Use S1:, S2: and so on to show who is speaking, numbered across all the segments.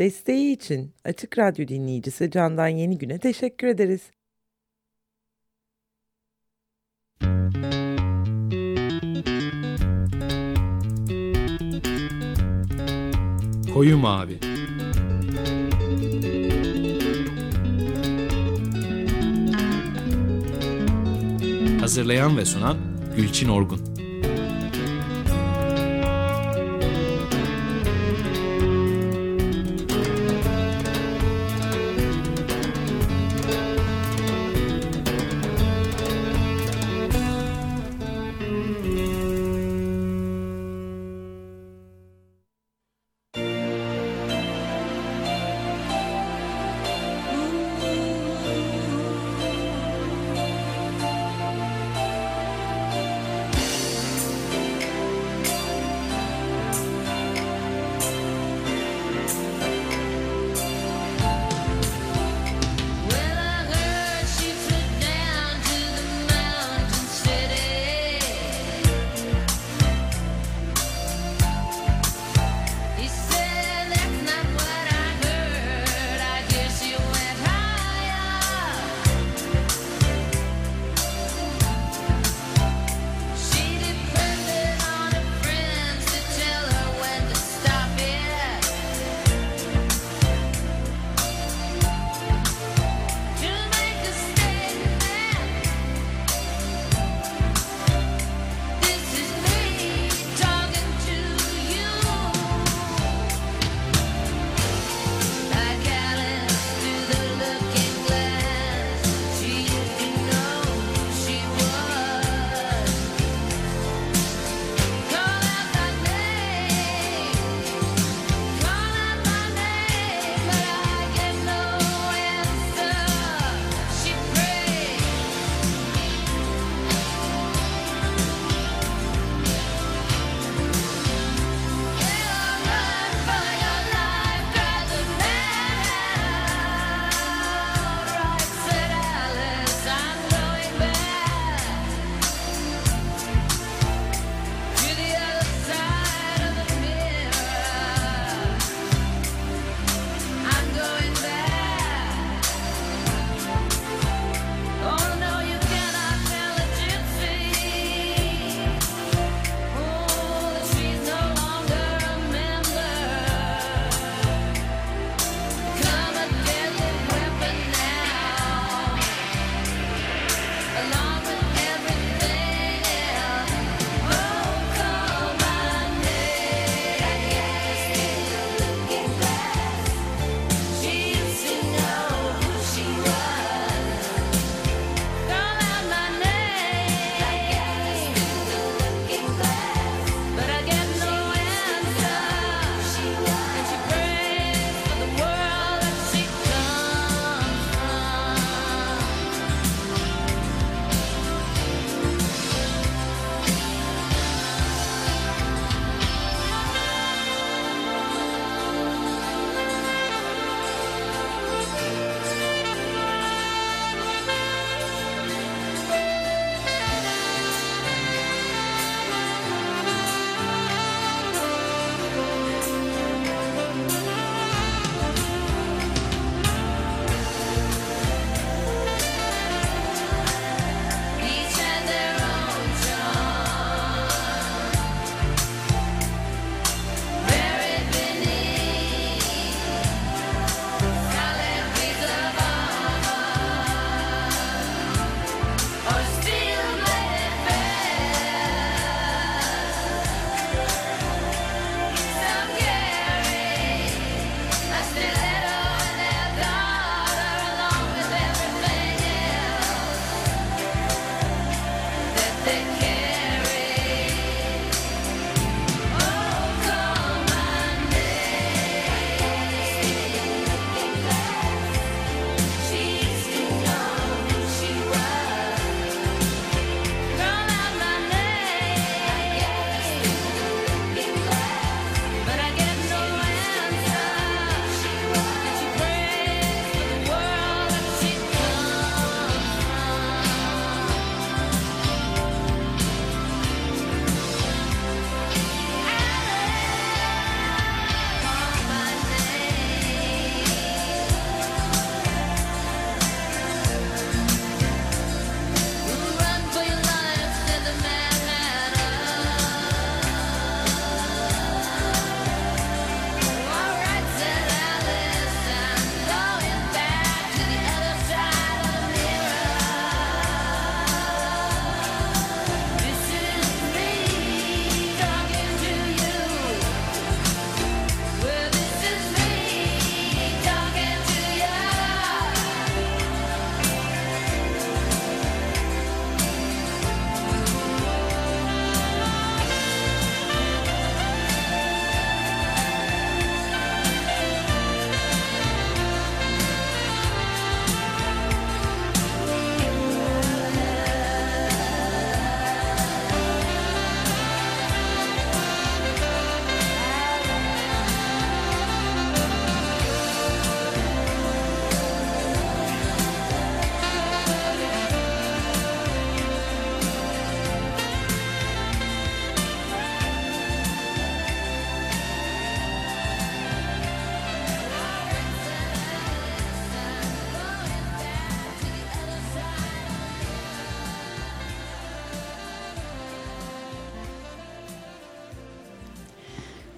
S1: Desteği için Açık Radyo dinleyicisi Candan Yeni Gün'e teşekkür ederiz.
S2: Koyu Mavi Hazırlayan ve sunan Gülçin Orgun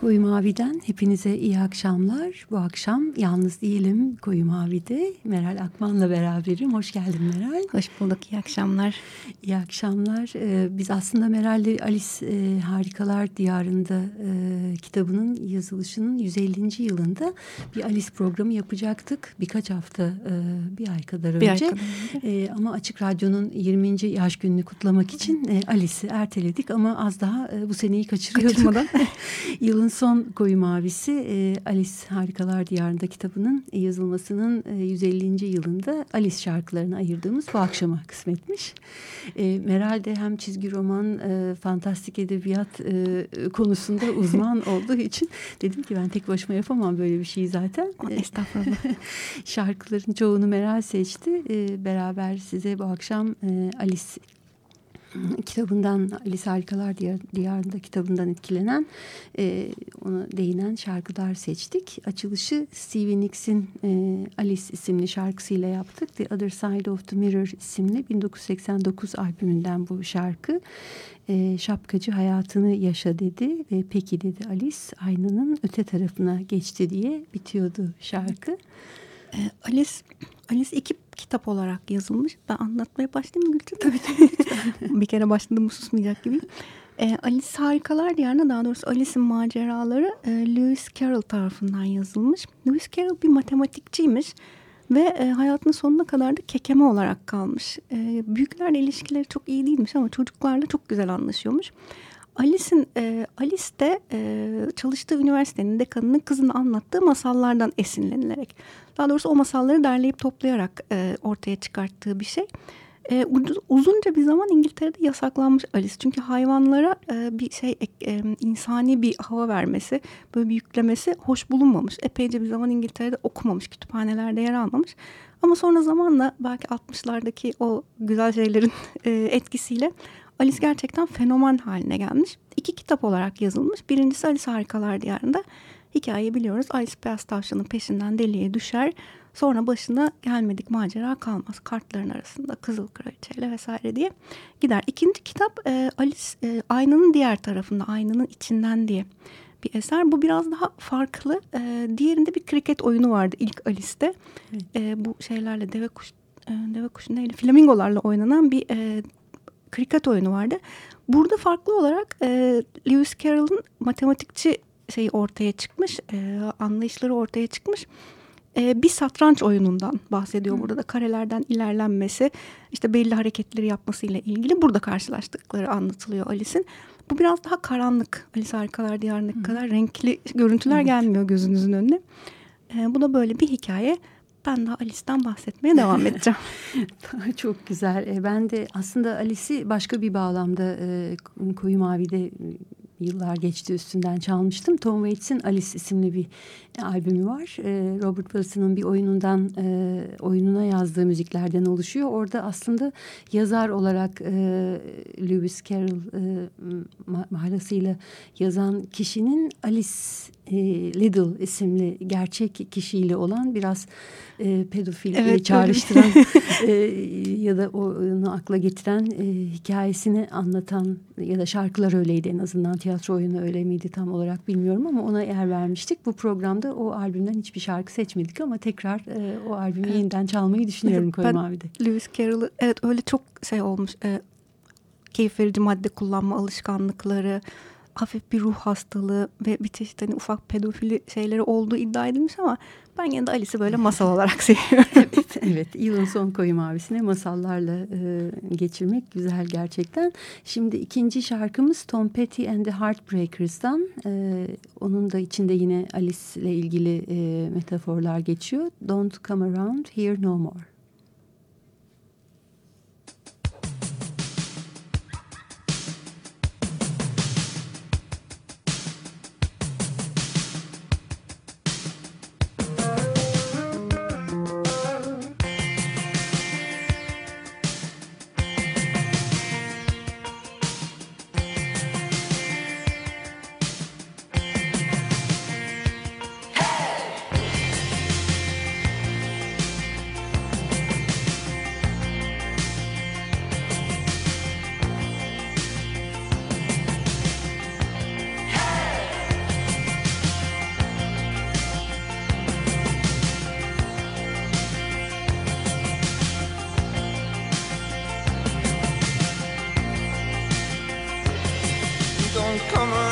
S3: Koyu Mavi'den hepinize iyi akşamlar. Bu akşam yalnız değilim Koyu Mavi'de. Meral Akman'la beraberim. Hoş geldin Meral.
S4: Hoş bulduk. İyi akşamlar.
S3: İyi akşamlar. Ee, biz aslında Meral'le Alice e, Harikalar Diyarı'nda e, kitabının yazılışının 150. yılında bir Alice programı yapacaktık. Birkaç hafta, e, bir ay kadar önce. Bir ay kadar önce. E, ama Açık Radyo'nun 20. yaş gününü kutlamak için e, Alice'i erteledik ama az daha e, bu seneyi kaçırıyorduk. Kaçırmadan. Yılın son koyu mavisi e, Alice Harikalar Diyarı'nda kitabının yazılmasının e, 150. yılında Alice şarkılarını ayırdığımız bu akşama kısmetmiş. E, Meral de hem çizgi roman, e, fantastik edebiyat e, konusunda uzman olduğu için dedim ki ben tek başıma yapamam böyle bir şeyi zaten.
S4: Estağfurullah.
S3: Şarkıların çoğunu Meral seçti. E, beraber size bu akşam e, Alice kitabından Alice Harikalar Diyar, Diyarı'nda kitabından etkilenen e, ona değinen şarkılar seçtik. Açılışı Stevie Nicks'in e, Alice isimli şarkısıyla yaptık. The Other Side of the Mirror isimli 1989 albümünden bu şarkı. E, şapkacı hayatını yaşa dedi ve peki dedi Alice aynanın öte tarafına geçti diye bitiyordu şarkı.
S4: E, Alice Alice iki kitap olarak yazılmış. Ben anlatmaya başlayayım mı Gülçin?
S3: Tabii tabii.
S4: bir kere başladım susmayacak gibi. E, Alice Harikalar Diyarı'na daha doğrusu Alice'in maceraları e, Lewis Carroll tarafından yazılmış. Lewis Carroll bir matematikçiymiş ve e, hayatının sonuna kadar da kekeme olarak kalmış. E, büyüklerle ilişkileri çok iyi değilmiş ama çocuklarla çok güzel anlaşıyormuş. Alice'in e, Alice de e, çalıştığı üniversitenin dekanının kızını anlattığı masallardan esinlenilerek daha doğrusu o masalları derleyip toplayarak e, ortaya çıkarttığı bir şey. E, uzunca bir zaman İngiltere'de yasaklanmış Alice. Çünkü hayvanlara e, bir şey e, insani bir hava vermesi, böyle bir yüklemesi hoş bulunmamış. Epeyce bir zaman İngiltere'de okumamış, kütüphanelerde yer almamış. Ama sonra zamanla belki 60'lardaki o güzel şeylerin e, etkisiyle Alice gerçekten fenomen haline gelmiş. İki kitap olarak yazılmış. Birincisi Alice Harikalar Diyarı'nda. Hikayeyi biliyoruz. Alice beyaz tavşanın peşinden deliğe düşer. Sonra başına gelmedik macera kalmaz. Kartların arasında Kızıl Kraliçeyle vesaire diye gider. İkinci kitap e, Alice e, aynanın diğer tarafında, aynanın içinden diye bir eser. Bu biraz daha farklı. E, diğerinde bir kriket oyunu vardı ilk Alice'de. E, bu şeylerle deve kuş e, deve kuşu neyle flamingolarla oynanan bir e, kriket oyunu vardı. Burada farklı olarak e, Lewis Carroll'ın matematikçi şeyi ortaya çıkmış, e, anlayışları ortaya çıkmış. E, bir satranç oyunundan bahsediyor burada da karelerden ilerlenmesi, işte belli hareketleri yapmasıyla ilgili burada karşılaştıkları anlatılıyor Alice'in. Bu biraz daha karanlık. Alice Harikalar Diyarı'ndaki kadar renkli görüntüler evet. gelmiyor gözünüzün önüne. E, bu da böyle bir hikaye. Ben daha Alice'den bahsetmeye devam edeceğim.
S3: Çok güzel. E, ben de aslında Alice'i başka bir bağlamda e, Koyu Mavi'de yıllar geçti üstünden çalmıştım. Tom Waits'in Alice isimli bir albümü var. E, Robert Wilson'ın bir oyunundan e, oyununa yazdığı müziklerden oluşuyor. Orada aslında yazar olarak e, Lewis Carroll e, mahlasıyla yazan kişinin Alice e, Little isimli gerçek kişiyle olan biraz e, pedofil evet, çağrıştıran e, ya da onu akla getiren e, hikayesini anlatan ya da şarkılar öyleydi en azından tiyatro oyunu öyle miydi tam olarak bilmiyorum ama ona yer vermiştik. Bu programda o albümden hiçbir şarkı seçmedik ama tekrar e, o albümü evet. yeniden çalmayı düşünüyorum evet, Koyu Mavi'de.
S4: Lewis Carroll'ı evet öyle çok şey olmuş e, keyif verici madde kullanma alışkanlıkları hafif bir ruh hastalığı ve bir çeşit hani ufak pedofili şeyleri olduğu iddia edilmiş ama ben yine de Alice'i böyle masal olarak seviyorum.
S3: evet, evet. Yılın son koyu mavisine masallarla e, geçirmek güzel gerçekten. Şimdi ikinci şarkımız Tom Petty and the Heartbreakers'dan. E, onun da içinde yine Alice ile ilgili e, metaforlar geçiyor. Don't come around here no more.
S5: come on.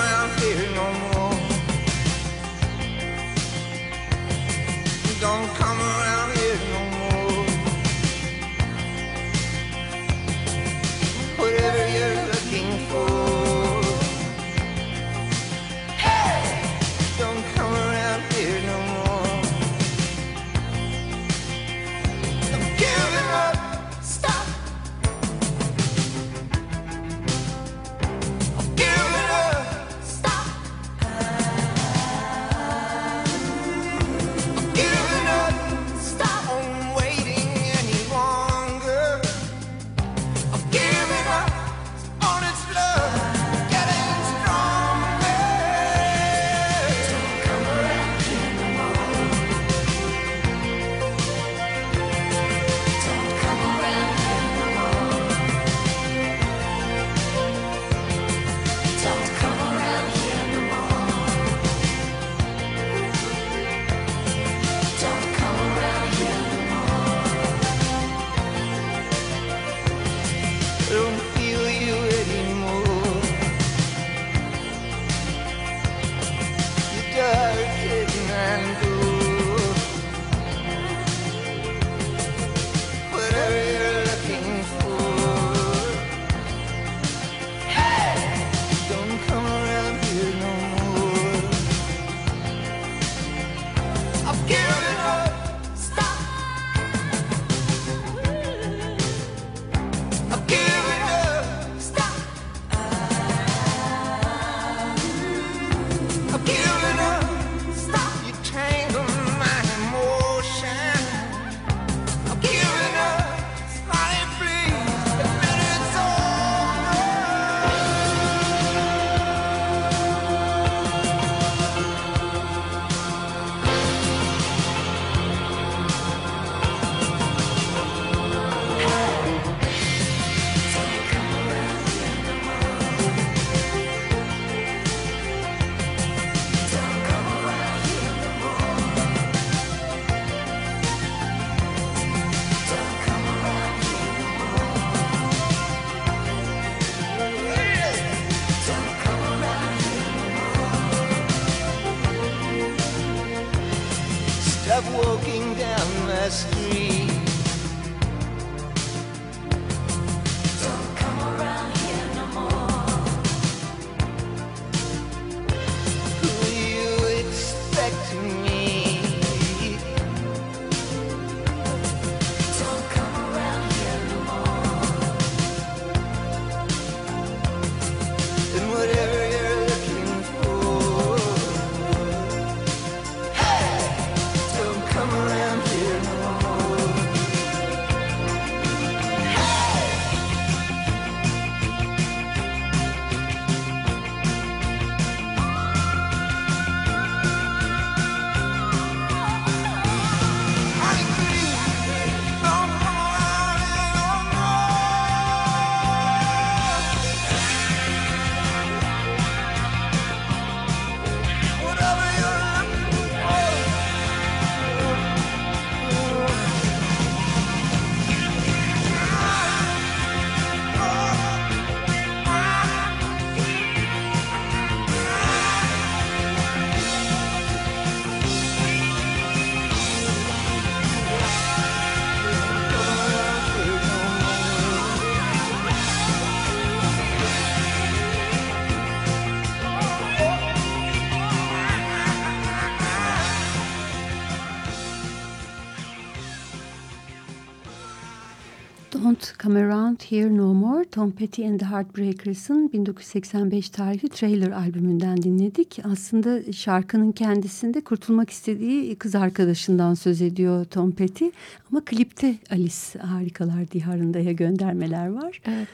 S5: Around Here No More Tom Petty and the Heartbreakers'ın 1985 tarihli Trailer albümünden dinledik. Aslında şarkının kendisinde kurtulmak istediği kız arkadaşından söz ediyor Tom Petty. Ama klipte Alice Harikalar Diyarında'ya göndermeler var.
S4: Evet.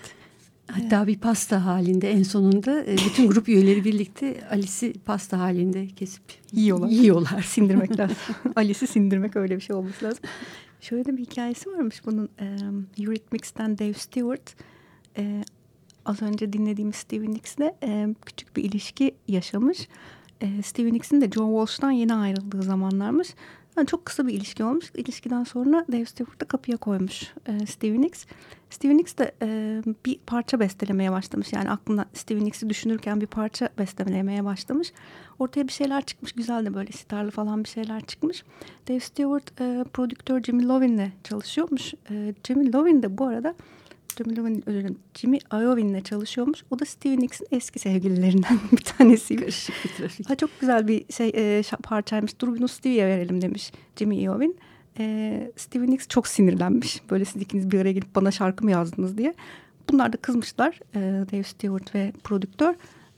S5: Hatta evet. bir pasta halinde en sonunda e, bütün grup üyeleri birlikte Alice'i pasta halinde kesip
S4: yiyorlar.
S5: Yiyorlar.
S4: Sindirmek lazım. Alice'i sindirmek öyle bir şey olması lazım. Şöyle bir hikayesi varmış bunun. E, Eurythmics'ten Dave Stewart e, az önce dinlediğimiz Stevie Nicks'le e, küçük bir ilişki yaşamış. E, Stevie Nicks'in de Joe Walsh'tan yeni ayrıldığı zamanlarmış. Yani çok kısa bir ilişki olmuş. İlişkiden sonra Dave Stewart da kapıya koymuş e, Stevie Nicks. Stevie Nicks de e, bir parça bestelemeye başlamış. Yani aklına Stevie Nicks'i düşünürken bir parça bestelemeye başlamış. Ortaya bir şeyler çıkmış. Güzel de böyle sitarlı falan bir şeyler çıkmış. Dave Stewart e, prodüktör Jimmy Lovin'le çalışıyormuş. E, Jimmy Lovin de bu arada Jimmy Iovine, özür dilerim, Jimmy Iovine'le çalışıyormuş. O da Stevie Nicks'in eski sevgililerinden bir tanesiymiş. Ha, çok güzel bir şey e, parçaymış. Dur bunu Stevie'ye verelim demiş Jimmy Iovine. E, Stevie Nicks çok sinirlenmiş. Böyle siz ikiniz bir araya gelip bana şarkı mı yazdınız diye. Bunlar da kızmışlar. E, Dave Stewart ve prodüktör.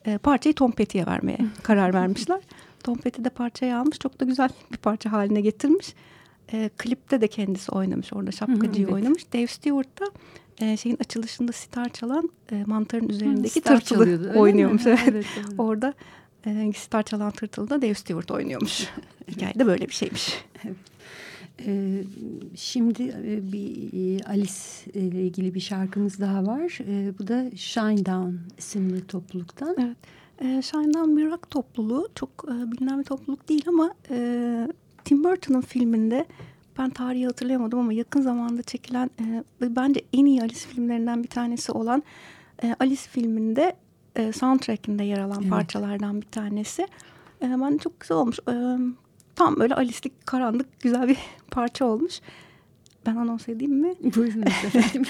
S4: E, parçayı Tom Petty'ye vermeye karar vermişler. Tom Petty de parçayı almış. Çok da güzel bir parça haline getirmiş. E, klipte de kendisi oynamış. Orada şapkacıyı
S3: evet.
S4: oynamış. Dave Stewart da e, şeyin açılışında sitar çalan e, mantarın üzerindeki tırtılı oynuyormuş. Evet.
S3: Evet, evet.
S4: Orada e, sitar çalan tırtılı da Dave Stewart oynuyormuş. Hikayede böyle bir şeymiş.
S3: Ee, şimdi e, bir e, Alice ile ilgili bir şarkımız daha var. Ee, bu da Shine Down isimli topluluktan.
S4: Evet. E, Shine'dan bir rock topluluğu çok e, bilinen bir topluluk değil ama e, Tim Burton'ın filminde ben tarihi hatırlayamadım ama yakın zamanda çekilen e, bence en iyi Alice filmlerinden bir tanesi olan e, Alice filminde e, soundtrack'inde yer alan
S3: Evet.
S4: parçalardan bir tanesi. E, bence çok güzel olmuş. E, tam böyle Alice'lik karanlık güzel bir parça olmuş. Ben anons edeyim mi?
S3: Buyurun efendim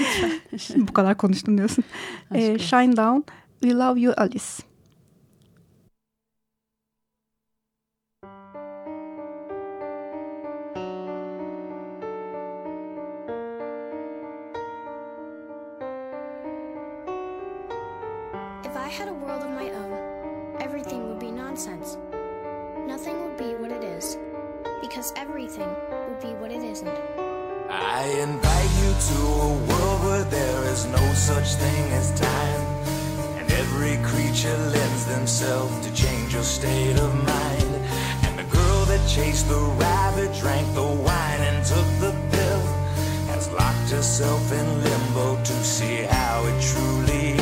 S3: lütfen.
S4: Bu kadar konuştum diyorsun. E,
S3: olsun.
S4: Shine Down, We Love You Alice.
S6: If I had a world of my own, everything would be nonsense. Because everything would be what it isn't.
S7: I invite you to a world where there is no such thing as time. And every creature lends themselves to change your state of mind. And the girl that chased the rabbit drank the wine and took the pill has locked herself in limbo to see how it truly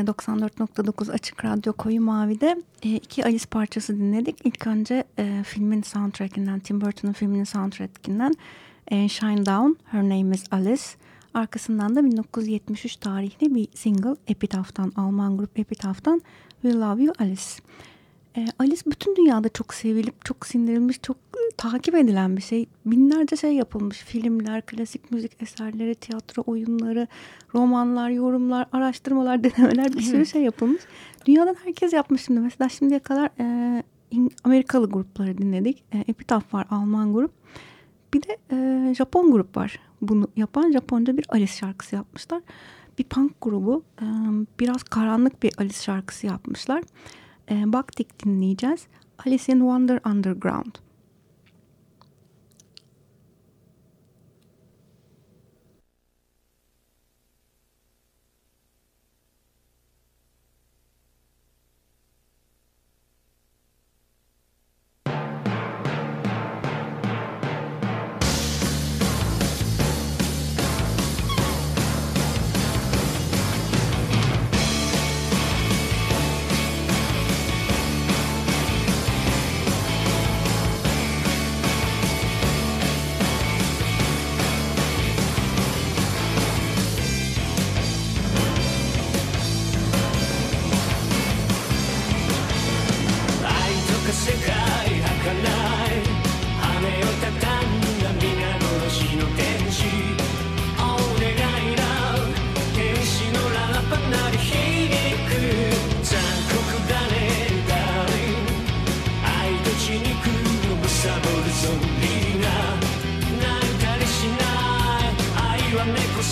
S4: 94.9 Açık Radyo Koyu Mavi'de e, iki Alice parçası dinledik. İlk önce e, filmin soundtrackinden, Tim Burton'un filminin soundtrackinden e, Shine Down, Her Name is Alice. Arkasından da 1973 tarihli bir single Epitaph'tan, Alman grup Epitaph'tan We Love You Alice. Ee, Alice bütün dünyada çok sevilip, çok sindirilmiş, çok ıı, takip edilen bir şey. Binlerce şey yapılmış. Filmler, klasik müzik eserleri, tiyatro oyunları, romanlar, yorumlar, araştırmalar, denemeler bir sürü şey yapılmış. Dünyadan herkes yapmış şimdi. Mesela şimdiye kadar e, Amerikalı grupları dinledik. E, Epitaph var, Alman grup. Bir de e, Japon grup var. Bunu yapan Japonca bir Alice şarkısı yapmışlar. Bir punk grubu e, biraz karanlık bir Alice şarkısı yapmışlar e, Baktik dinleyeceğiz. Alice in Wonder Underground.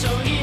S8: so
S9: easy.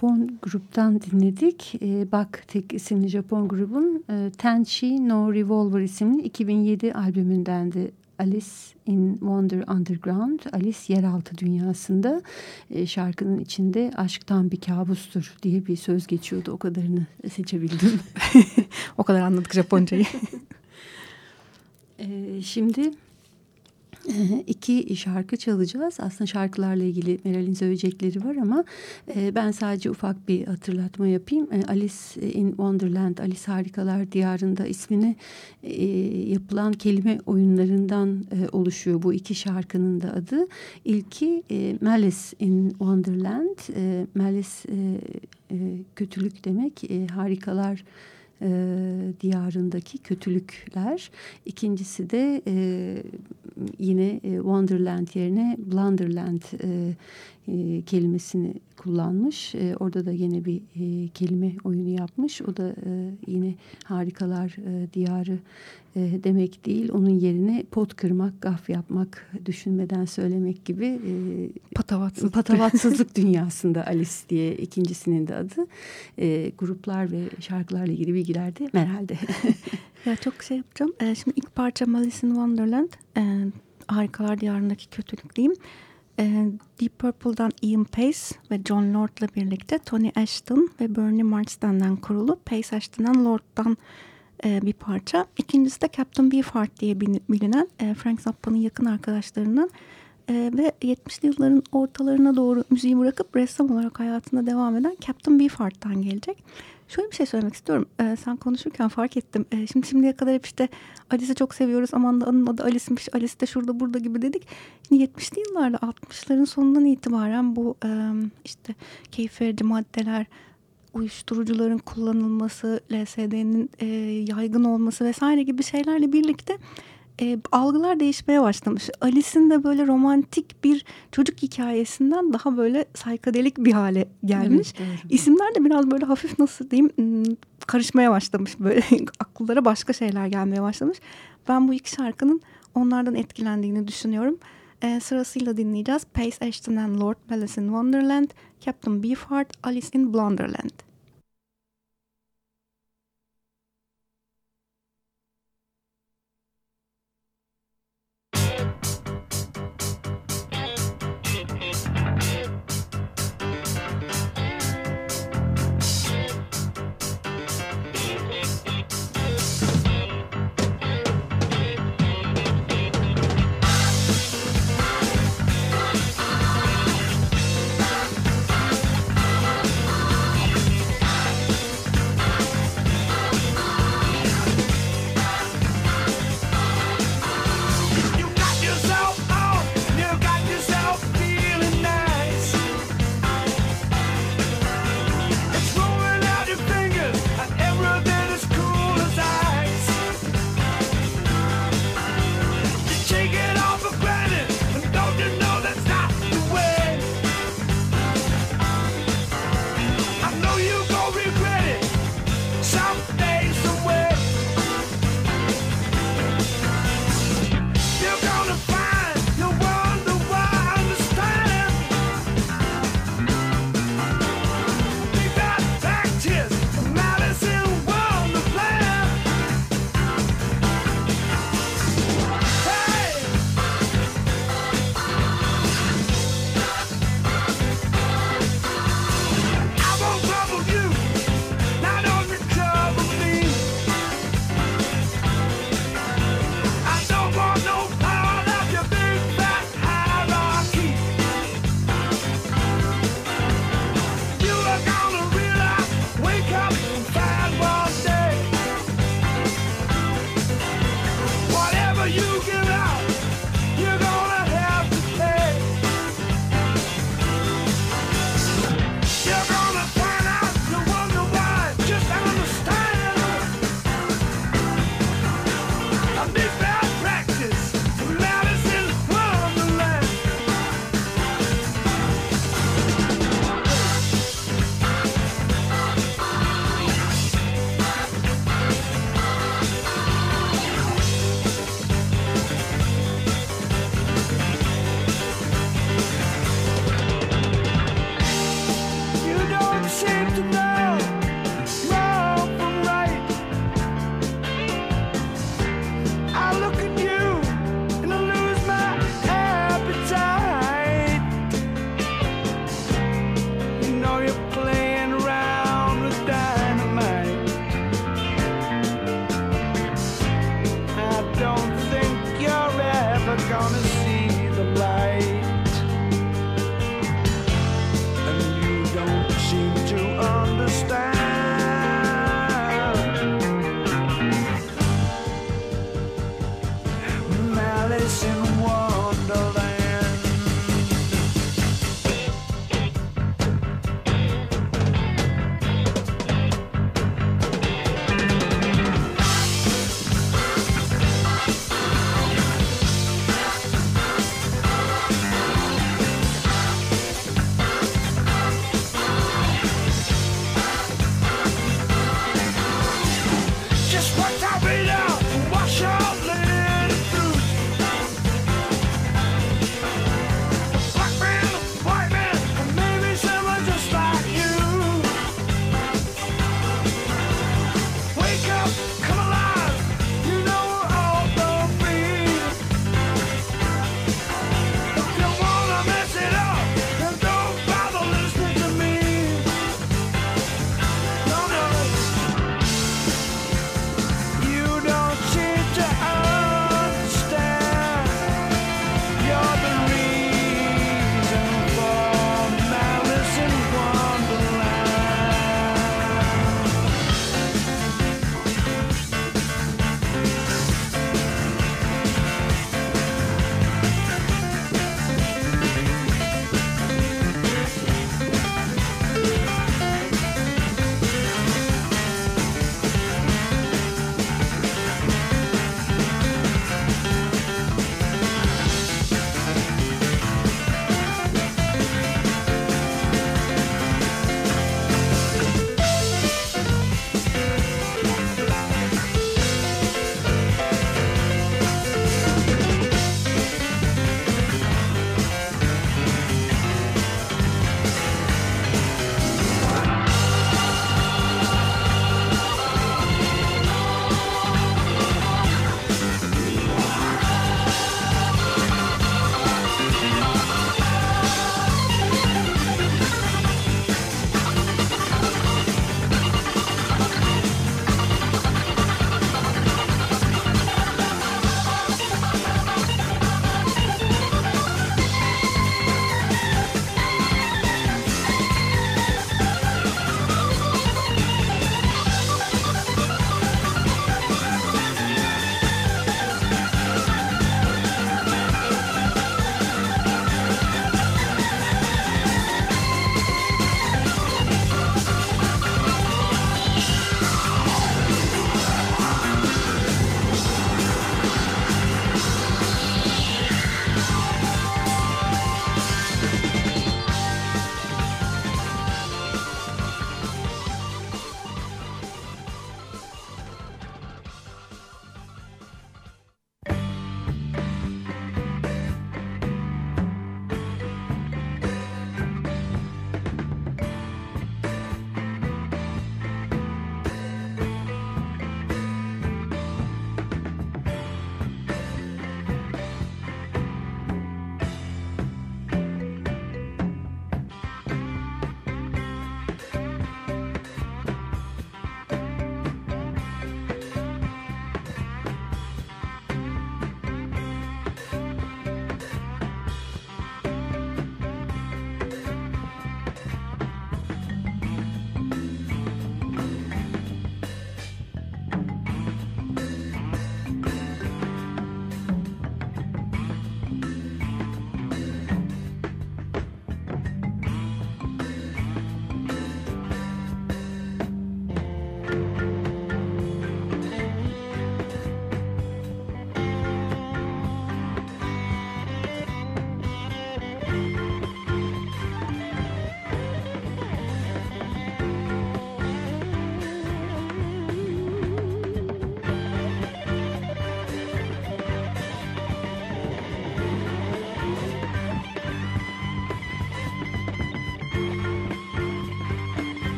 S9: Japon gruptan dinledik. Ee, Bak tek isimli Japon grubun e, Tenchi No Revolver isimli 2007 albümündendi. Alice in Wonder Underground, Alice Yeraltı Dünyası'nda e, şarkının içinde aşktan bir kabustur diye bir söz geçiyordu. O kadarını seçebildim.
S4: O kadar anladık Japoncayı.
S9: Ee, şimdi e, iki şarkı çalacağız. Aslında şarkılarla ilgili Meral'in söyleyecekleri var ama e, ben sadece ufak bir hatırlatma yapayım. E, Alice in Wonderland, Alice Harikalar Diyarı'nda ismini e, yapılan kelime oyunlarından oluşuyor bu iki şarkının da adı. İlki e, Malice in Wonderland. E, Malice kötülük demek, harikalar e, diyarındaki kötülükler. İkincisi de e, yine e, Wonderland yerine Blunderland e, e, kelimesini kullanmış. E, orada da yine bir e, kelime oyunu yapmış. O da e, yine harikalar e, diyarı e, demek değil. Onun yerine pot kırmak, gaf yapmak, düşünmeden söylemek gibi e,
S4: Patavatsızlık.
S9: patavatsızlık dünyasında Alice diye ikincisinin de adı. E, gruplar ve şarkılarla ilgili bilgiler de Meral'de.
S4: Ya çok şey yapacağım. Ee, şimdi ilk parça Malice in Wonderland. Ee, Harikalar Diyarı'ndaki kötülük diyeyim. Ee, Deep Purple'dan Ian Pace ve John Lord'la birlikte Tony Ashton ve Bernie Marsden'den kurulu Pace Ashton'dan Lord'dan e, bir parça. İkincisi de Captain Beefheart diye bilinen e, Frank Zappa'nın yakın arkadaşlarından E, ve 70'li yılların ortalarına doğru müziği bırakıp ressam olarak hayatına devam eden Captain Beefheart'tan gelecek. Şöyle bir şey söylemek istiyorum. Ee, sen konuşurken fark ettim. Ee, şimdi şimdiye kadar hep işte Alice'i çok seviyoruz. Aman da onun adı Alice'miş. Alice de şurada burada gibi dedik. Şimdi 70'li yıllarda 60'ların sonundan itibaren bu e, işte keyif verici maddeler, uyuşturucuların kullanılması, LSD'nin e, yaygın olması vesaire gibi şeylerle birlikte e, algılar değişmeye başlamış. Alice'in de böyle romantik bir çocuk hikayesinden daha böyle saykadelik bir hale gelmiş. Evet, İsimler de biraz böyle hafif nasıl diyeyim karışmaya başlamış. Böyle akıllara başka şeyler gelmeye başlamış. Ben bu iki şarkının onlardan etkilendiğini düşünüyorum. E, sırasıyla dinleyeceğiz. Pace Ashton and Lord Palace in Wonderland, Captain Beefheart, Alice in Blonderland.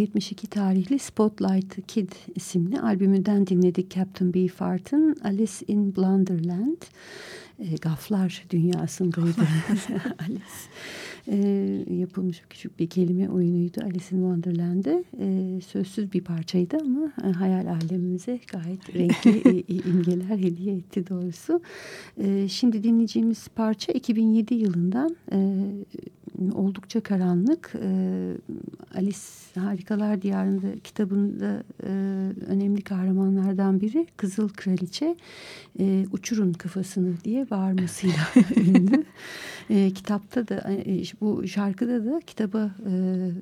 S3: 1972 tarihli Spotlight Kid isimli albümünden dinledik Captain Beefheart'ın Alice in Blunderland. E, gaflar dünyasındaydı Alice. E, yapılmış küçük bir kelime oyunuydu Alice in Wonderland'de. E, sözsüz bir parçaydı ama e, hayal alemimize gayet renkli e, imgeler hediye etti doğrusu. E, şimdi dinleyeceğimiz parça 2007 yılından e, oldukça karanlık. E, Alice Harikalar Diyarı'nda kitabında e, önemli kahramanlardan biri Kızıl Kraliçe e, uçurun kafasını diye bağırmasıyla ünlü. E, kitapta da e, bu şarkıda da kitaba e,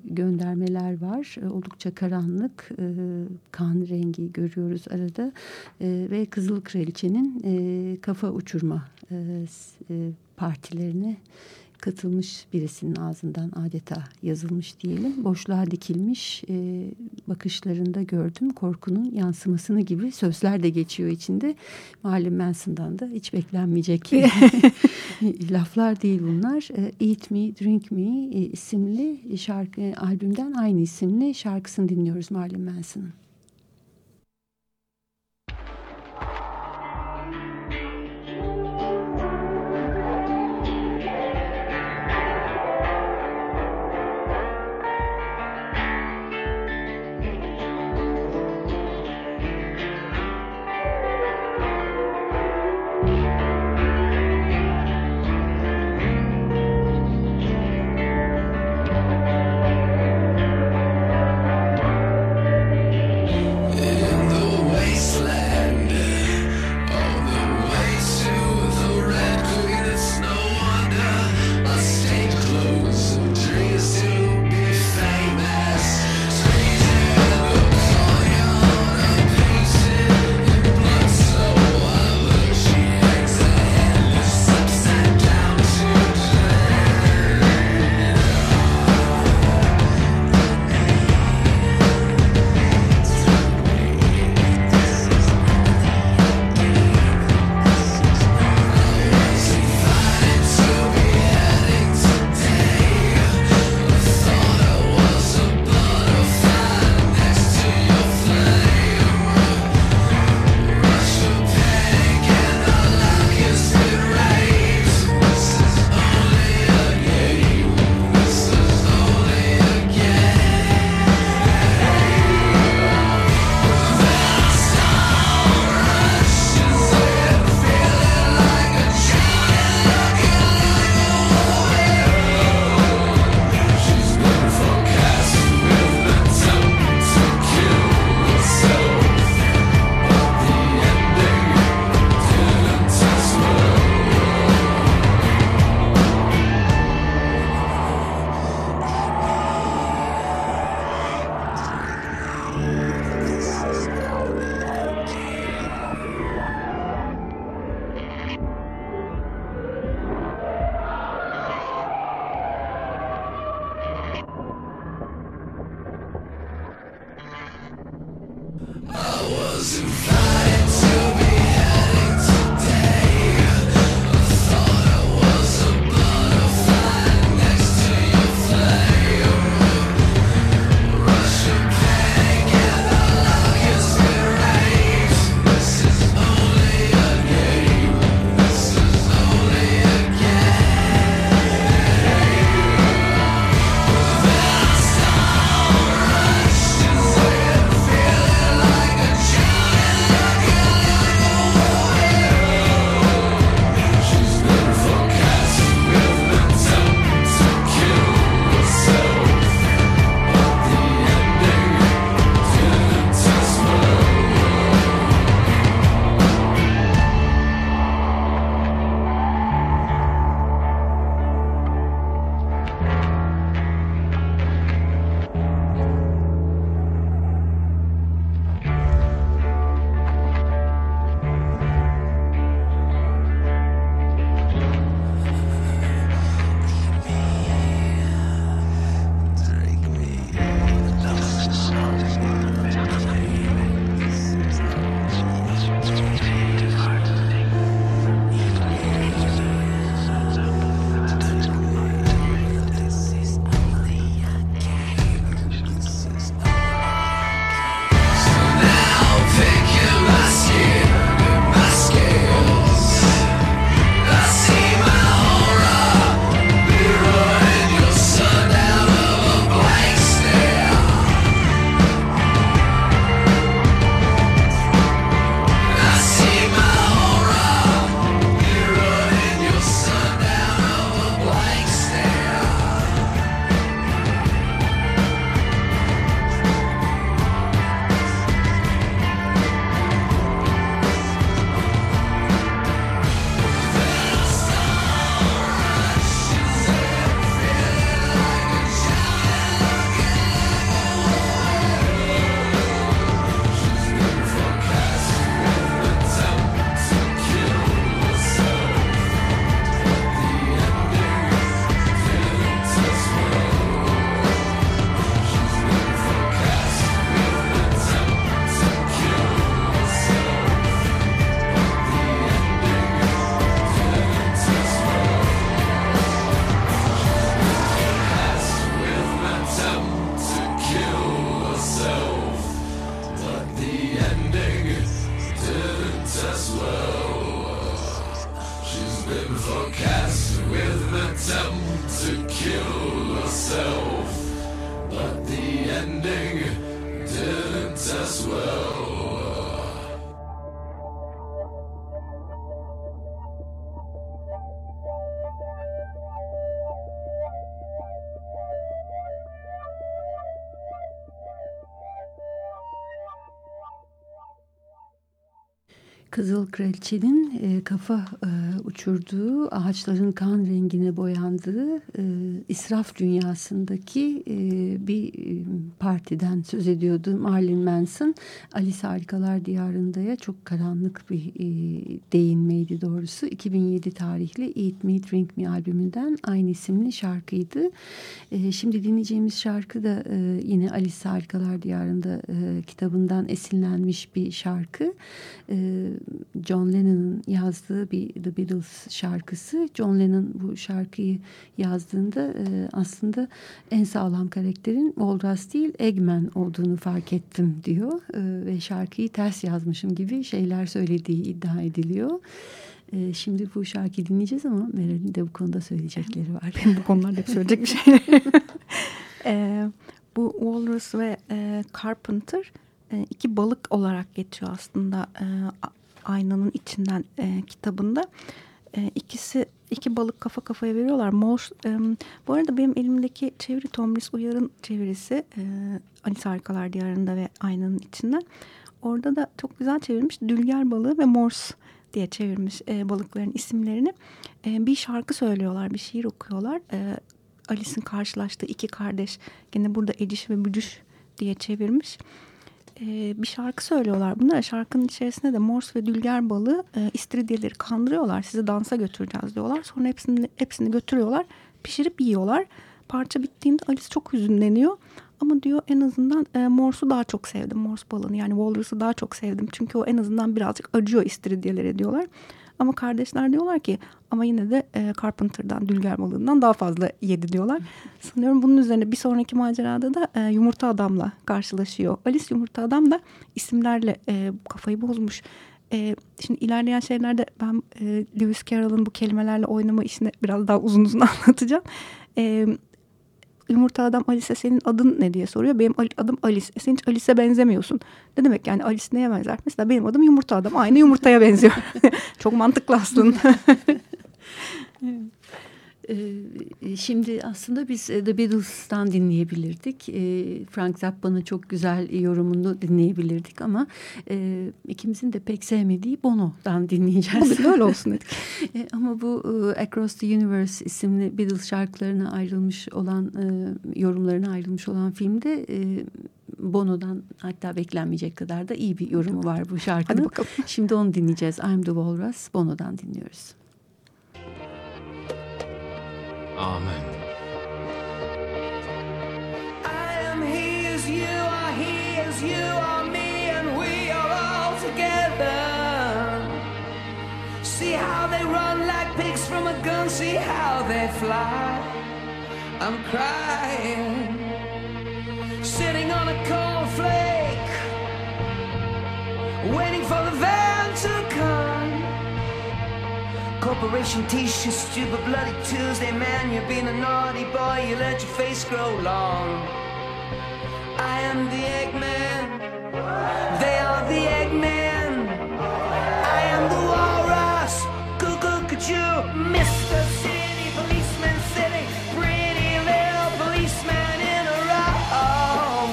S3: göndermeler var. E, oldukça karanlık e, kan rengi görüyoruz arada e, ve Kızıl Kraliçe'nin e, kafa uçurma e, e, partilerine katılmış birisinin ağzından adeta yazılmış diyelim. Boşluğa dikilmiş e, bakışlarında gördüm korkunun yansımasını gibi sözler de geçiyor içinde. Malum Manson'dan da hiç beklenmeyecek laflar değil bunlar. E, Eat Me, Drink Me e, isimli şarkı albümden aynı isimli şarkısını dinliyoruz Malum Manson'ın. doesn't. Kızıl Kraliçe'nin e, kafa e, uçurduğu, ağaçların kan rengine boyandığı e, israf dünyasındaki e, bir e, partiden söz ediyordu. Marilyn Manson, Alice Harikalar Diyarında'ya çok karanlık bir e, değinmeydi doğrusu. 2007 tarihli Eat Me Drink Me albümünden aynı isimli şarkıydı. E, şimdi dinleyeceğimiz şarkı da e, yine Alice Harikalar Diyarında e, kitabından esinlenmiş bir şarkı. E, John Lennon'ın yazdığı bir The Beatles şarkısı. John Lennon bu şarkıyı yazdığında e, aslında en sağlam karakterin Walrus değil Eggman olduğunu fark ettim diyor. E, ve şarkıyı ters yazmışım gibi şeyler söylediği iddia ediliyor. E, şimdi bu şarkıyı dinleyeceğiz ama Meral'in de bu konuda söyleyecekleri var.
S4: Benim bu konularda hep söyleyecek bir şey. e, bu Walrus ve e, Carpenter e, iki balık olarak geçiyor aslında e, aynanın içinden e, kitabında. E, ikisi iki balık kafa kafaya veriyorlar. Morse, e, bu arada benim elimdeki çeviri Tomris Uyar'ın çevirisi e, Alice Harikalar Diyarında ve aynanın içinden. Orada da çok güzel çevirmiş. Dülger balığı ve Morse diye çevirmiş e, balıkların isimlerini. E, bir şarkı söylüyorlar, bir şiir okuyorlar. E, Alice'in karşılaştığı iki kardeş gene burada Ediş ve Bücüş diye çevirmiş e, bir şarkı söylüyorlar. Bunlar şarkının içerisinde de Morse ve Dülger balığı e, istiridyeleri kandırıyorlar. Sizi dansa götüreceğiz diyorlar. Sonra hepsini, hepsini götürüyorlar. Pişirip yiyorlar. Parça bittiğinde Alice çok hüzünleniyor. Ama diyor en azından e, Morse'u daha çok sevdim. Morse balığını yani Walrus'u daha çok sevdim. Çünkü o en azından birazcık acıyor istiridyelere diyorlar. Ama kardeşler diyorlar ki ama yine de e, Carpenter'dan, Dülger balığından daha fazla yedi diyorlar. Sanıyorum bunun üzerine bir sonraki macerada da e, Yumurta Adam'la karşılaşıyor. Alice Yumurta Adam da isimlerle e, kafayı bozmuş. E, şimdi ilerleyen şeylerde ben e, Lewis Carroll'ın bu kelimelerle oynama işini biraz daha uzun uzun anlatacağım. E, yumurta adam Alice senin adın ne diye soruyor. Benim adım Alice. E sen hiç Alice'e benzemiyorsun. Ne demek yani Alice neye benzer? Mesela benim adım yumurta adam. Aynı yumurtaya benziyor. Çok mantıklı aslında.
S3: Ee, şimdi aslında biz e, The Beatles'tan dinleyebilirdik. Ee, Frank Zappa'nın çok güzel yorumunu dinleyebilirdik ama e, ikimizin de pek sevmediği Bono'dan dinleyeceğiz.
S4: Öyle olsun dedik.
S3: E, ama bu Across the Universe isimli Beatles şarkılarına ayrılmış olan, yorumlarına ayrılmış olan filmde Bono'dan hatta beklenmeyecek kadar da iyi bir yorumu var bu şarkının. Hadi bakalım. Şimdi onu dinleyeceğiz. I'm the Walrus. Bono'dan dinliyoruz.
S2: Amen.
S10: I am he as you are, he as you are me, and we are all together. See how they run like pigs from a gun, see how they fly. I'm crying, sitting on a cornflake, waiting for the Corporation t-shirt, stupid bloody Tuesday Man, you've been a naughty boy, you let your face grow long. I am the Eggman. They are the Eggman. I am the Walrus. Cuckoo, could you Mr. City Policeman City? Pretty little policeman in a row.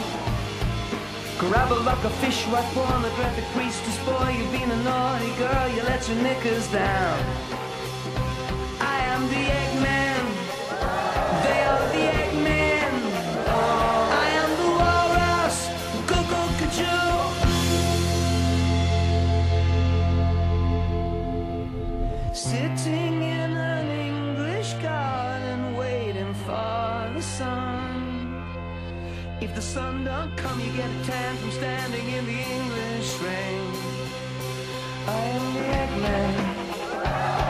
S10: Grab a like a fish right pornographic priestess. Boy You've been a naughty girl, you let your knickers down Sitting in an English garden, waiting for the sun. If the sun don't come, you get a tan from standing in the English rain. I am the Eggman.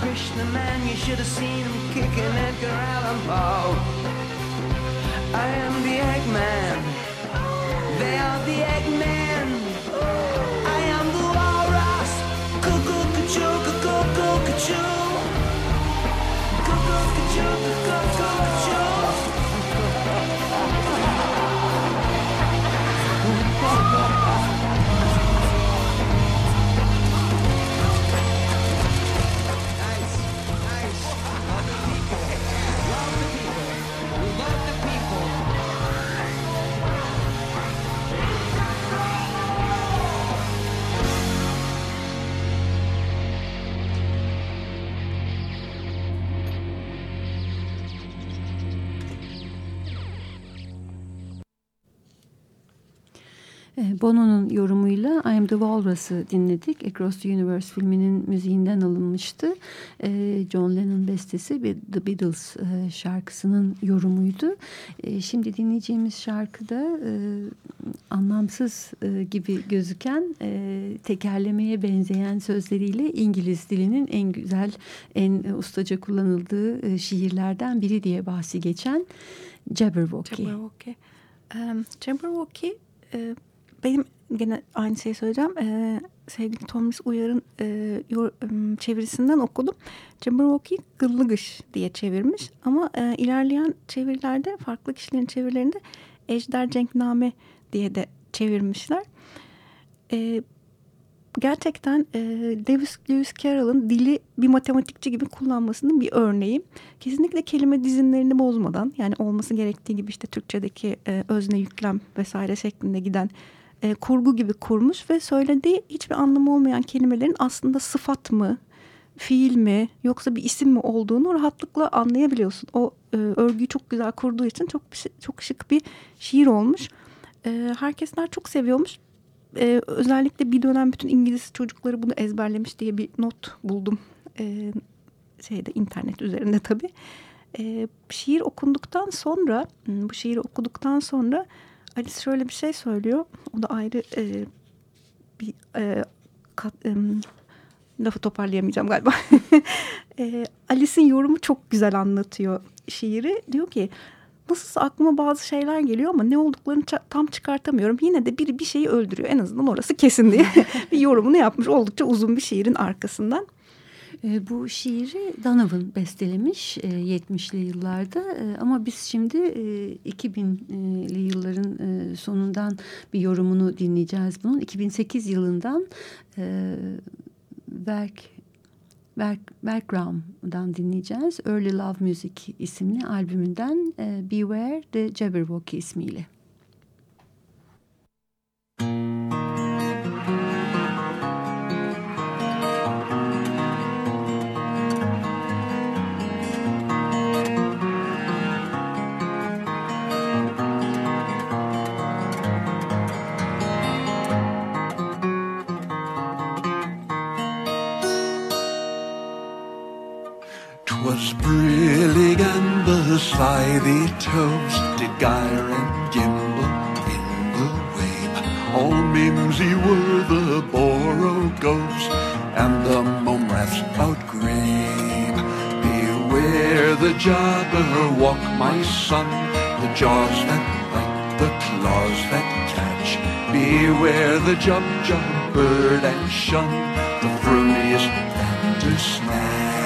S11: Krishna man, you should have seen him kicking Edgar Allan Poe. I am the Eggman. They are the Eggman.
S3: Bono'nun yorumuyla I Am The Walrus'ı dinledik. Across the Universe filminin müziğinden alınmıştı. E, John Lennon bestesi The Beatles e, şarkısının yorumuydu. E, Şimdi dinleyeceğimiz şarkıda e, anlamsız e, gibi gözüken e, tekerlemeye benzeyen sözleriyle İngiliz dilinin en güzel, en ustaca kullanıldığı şiirlerden biri diye bahsi geçen Jabberwocky.
S4: Jabberwocky. Em, Jabberwocky benim gene aynı şeyi söyleyeceğim. E, sevgili Thomas Uyar'ın e, yor- em, çevirisinden okudum. Jabberwocky gıllıgış diye çevirmiş. Ama e, ilerleyen çevirilerde farklı kişilerin çevirilerinde Ejder Cenkname diye de çevirmişler. E, gerçekten e, Lewis, Lewis Carroll'ın dili bir matematikçi gibi kullanmasının bir örneği. Kesinlikle kelime dizinlerini bozmadan yani olması gerektiği gibi işte Türkçedeki e, özne yüklem vesaire şeklinde giden e, kurgu gibi kurmuş ve söylediği hiçbir anlamı olmayan kelimelerin aslında sıfat mı, fiil mi yoksa bir isim mi olduğunu rahatlıkla anlayabiliyorsun. O e, örgüyü çok güzel kurduğu için çok çok şık bir şiir olmuş. E, herkesler çok seviyormuş e, özellikle bir dönem bütün İngiliz çocukları bunu ezberlemiş diye bir not buldum. E, şeyde internet üzerinde tabii. E, şiir okunduktan sonra, hmm, bu şiiri okuduktan sonra Alice şöyle bir şey söylüyor. O da ayrı e, bir e, kat, e, lafı toparlayamayacağım galiba. e, Alice'in yorumu çok güzel anlatıyor şiiri. Diyor ki nasılsa aklıma bazı şeyler geliyor ama ne olduklarını tam çıkartamıyorum. Yine de biri bir şeyi öldürüyor. En azından orası kesin diye bir yorumunu yapmış. Oldukça uzun bir şiirin arkasından.
S3: E, bu şiiri Donovan bestelemiş e, 70'li yıllarda e, ama biz şimdi e, 2000'li yılların e, sonundan bir yorumunu dinleyeceğiz bunun. 2008 yılından e, Berk Bergram'dan dinleyeceğiz. Early Love Music isimli albümünden e, Beware the Jabberwocky ismiyle.
S12: Toves did gyre and gimble in the wabe. All mimsy were the borogoves and the momraths outgrabe. Beware the jabberwock, my son, the jaws that bite, the claws that catch. Beware the jub jub bird and shun the fruitiest bandersnatch.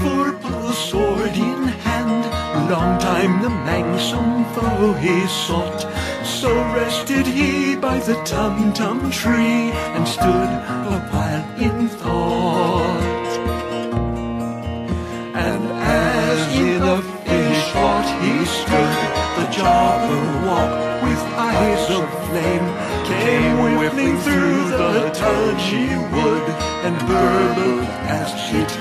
S12: Took his sword in hand. Long time the manxome foe he sought. So rested he by the tum tum tree and stood a while in thought. And as in a fish pot he stood, the jabberwock with eyes of flame came whiffling through the tulgey wood and burbled as it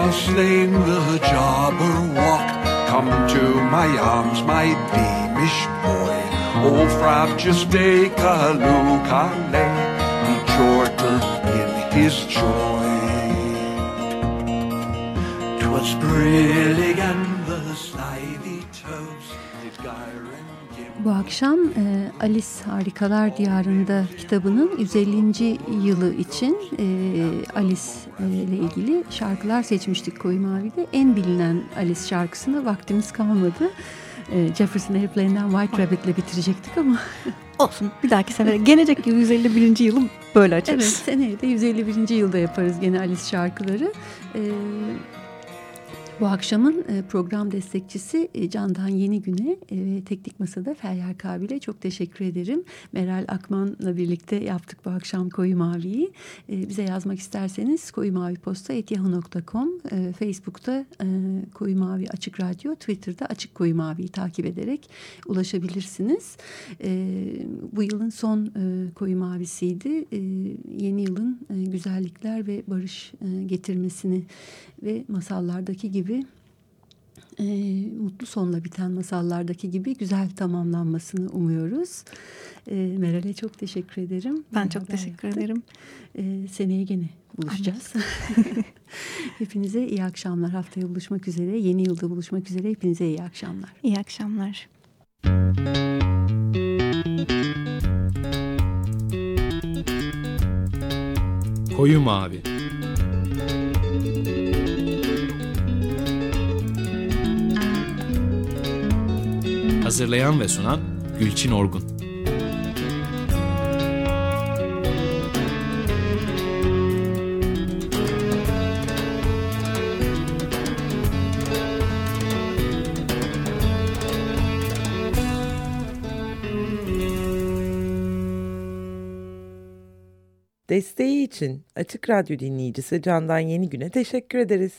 S12: thou slain the jobber walk, come to my arms, my Beamish boy. O day, lukale, the Jordan in his joy. Twas brilliant.
S3: Bu akşam e, Alice Harikalar Diyarında kitabının 150. yılı için e, Alice e, ile ilgili şarkılar seçmiştik Koyu Mavi'de. En bilinen Alice şarkısına vaktimiz kalmadı. E, Jefferson Airplane'den White Rabbit'le bitirecektik ama
S4: Olsun bir dahaki sefere gelecek yıl 151. yılı böyle açarız.
S3: evet seneye de 151. yılda yaparız gene Alice şarkıları. E, bu akşamın e, program destekçisi e, Candan Yeni Güne e, ve Teknik Masa'da Feryal Kabil'e çok teşekkür ederim. Meral Akman'la birlikte yaptık bu akşam Koyu Mavi'yi. Bize yazmak isterseniz koyumaviposta.yahoo.com e, Facebook'ta e, Koyu Mavi Açık Radyo, Twitter'da Açık Koyu Mavi'yi takip ederek ulaşabilirsiniz. Bu yılın son Koyu Mavi'siydi. Yeni yılın güzellikler ve barış getirmesini ve masallardaki gibi e, mutlu sonla biten masallardaki gibi güzel tamamlanmasını umuyoruz. E, Meral'e çok teşekkür ederim.
S4: Ben çok
S3: Beraber
S4: teşekkür
S3: yaptık.
S4: ederim.
S3: E, seneye gene buluşacağız. Hepinize iyi akşamlar. Haftaya buluşmak üzere. Yeni yılda buluşmak üzere. Hepinize iyi akşamlar.
S4: İyi akşamlar.
S2: Koyu Mavi Hazırlayan ve sunan Gülçin Orgun
S1: Desteği için Açık Radyo dinleyicisi Candan Yeni Güne teşekkür ederiz.